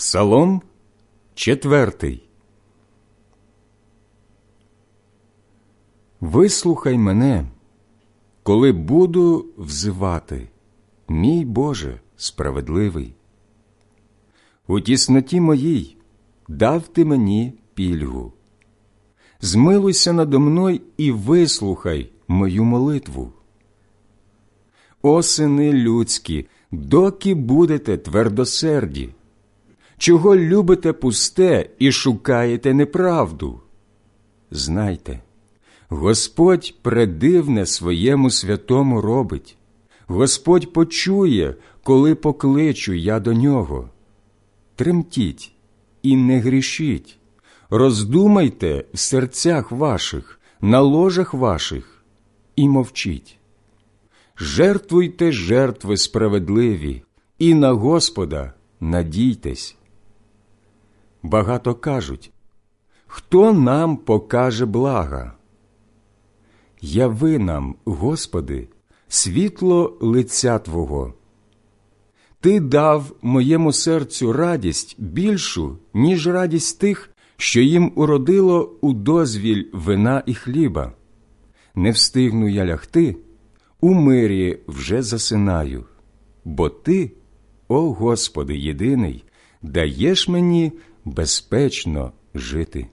Псалом четвертий. Вислухай мене, коли буду взивати, мій Боже справедливий. У тісноті моїй дав ти мені пільгу. Змилуйся надо мною і вислухай мою молитву. О сини людські, доки будете твердосерді, чого любите пусте і шукаєте неправду? Знайте, Господь предивне своєму святому робить, Господь почує, коли покличу я до нього. Тремтіть і не грішіть, роздумайте в серцях ваших, на ложах ваших і мовчіть. Жертвуйте жертви справедливі, і на Господа надійтесь. Багато кажуть, хто нам покаже блага? Яви нам, Господи, світло лиця Твого. Ти дав моєму серцю радість більшу, ніж радість тих, що їм уродило у дозвіль вина і хліба. Не встигну я лягти, у мирі вже засинаю, бо Ти, о Господи єдиний, даєш мені безпечно жити.